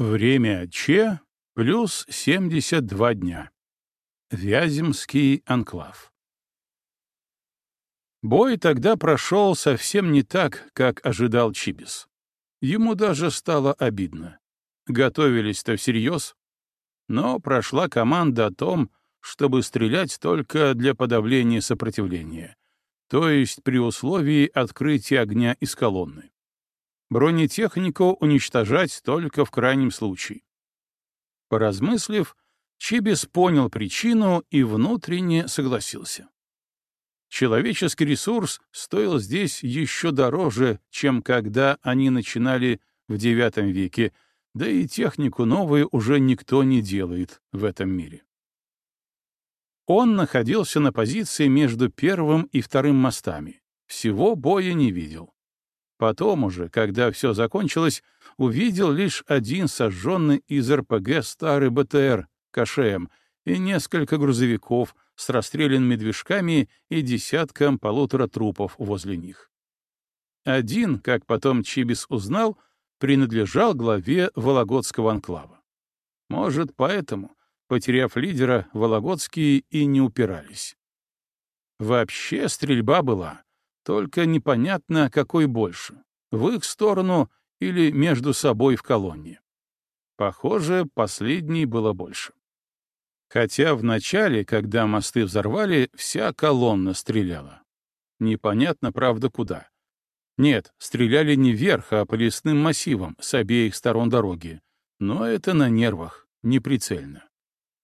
Время Че плюс 72 дня. Вяземский анклав. Бой тогда прошел совсем не так, как ожидал Чибис. Ему даже стало обидно. Готовились-то всерьез. Но прошла команда о том, чтобы стрелять только для подавления сопротивления, то есть при условии открытия огня из колонны. Бронетехнику уничтожать только в крайнем случае. Поразмыслив, Чибис понял причину и внутренне согласился. Человеческий ресурс стоил здесь еще дороже, чем когда они начинали в IX веке, да и технику новую уже никто не делает в этом мире. Он находился на позиции между первым и вторым мостами. Всего боя не видел. Потом уже, когда все закончилось, увидел лишь один сожженный из РПГ старый БТР КШМ и несколько грузовиков с расстрелянными движками и десятком полутора трупов возле них. Один, как потом Чибис узнал, принадлежал главе Вологодского анклава. Может, поэтому, потеряв лидера, Вологодские и не упирались. Вообще стрельба была, только непонятно, какой больше — в их сторону или между собой в колонне. Похоже, последней было больше. Хотя в начале, когда мосты взорвали, вся колонна стреляла. Непонятно, правда, куда. Нет, стреляли не вверх, а по лесным массивам с обеих сторон дороги. Но это на нервах, неприцельно.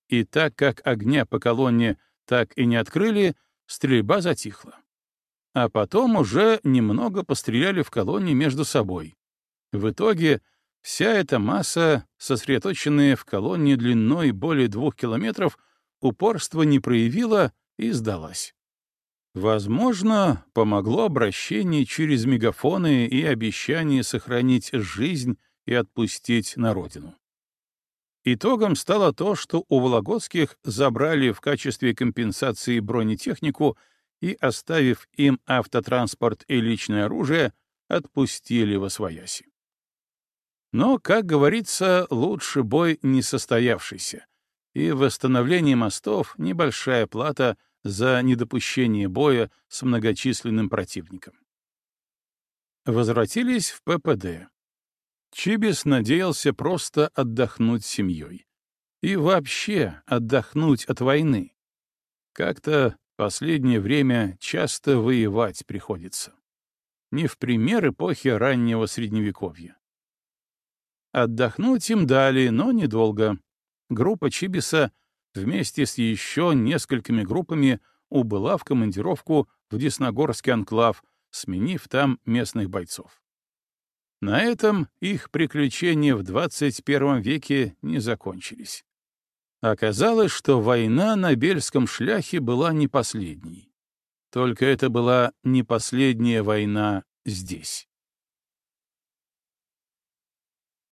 И так как огня по колонне так и не открыли, стрельба затихла а потом уже немного постреляли в колонии между собой. В итоге вся эта масса, сосредоточенная в колонии длиной более двух километров, упорства не проявила и сдалась. Возможно, помогло обращение через мегафоны и обещание сохранить жизнь и отпустить на родину. Итогом стало то, что у Вологодских забрали в качестве компенсации бронетехнику и, оставив им автотранспорт и личное оружие, отпустили во свояси. Но, как говорится, лучше бой не состоявшийся, и восстановление мостов — небольшая плата за недопущение боя с многочисленным противником. Возвратились в ППД. Чибис надеялся просто отдохнуть семьей. И вообще отдохнуть от войны. Как-то Последнее время часто воевать приходится. Не в пример эпохи раннего Средневековья. Отдохнуть им дали, но недолго. Группа Чибиса вместе с еще несколькими группами убыла в командировку в Десногорский анклав, сменив там местных бойцов. На этом их приключения в 21 веке не закончились. Оказалось, что война на Бельском шляхе была не последней. Только это была не последняя война здесь.